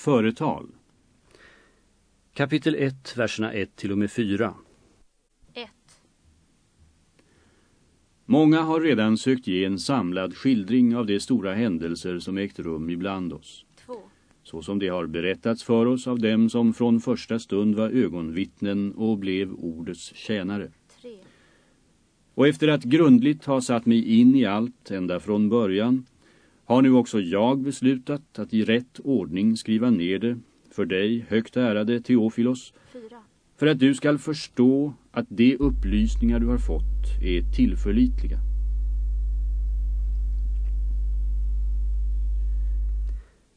Företal Kapitel 1, verserna 1 till och med 4 1. Många har redan sökt ge en samlad skildring av de stora händelser som ägt rum ibland oss. 2. Så som det har berättats för oss av dem som från första stund var ögonvittnen och blev ordets tjänare. 3. Och efter att grundligt ha satt mig in i allt ända från början har nu också jag beslutat att i rätt ordning skriva ner det för dig, högt ärade Teofilos, 4. för att du skall förstå att de upplysningar du har fått är tillförlitliga.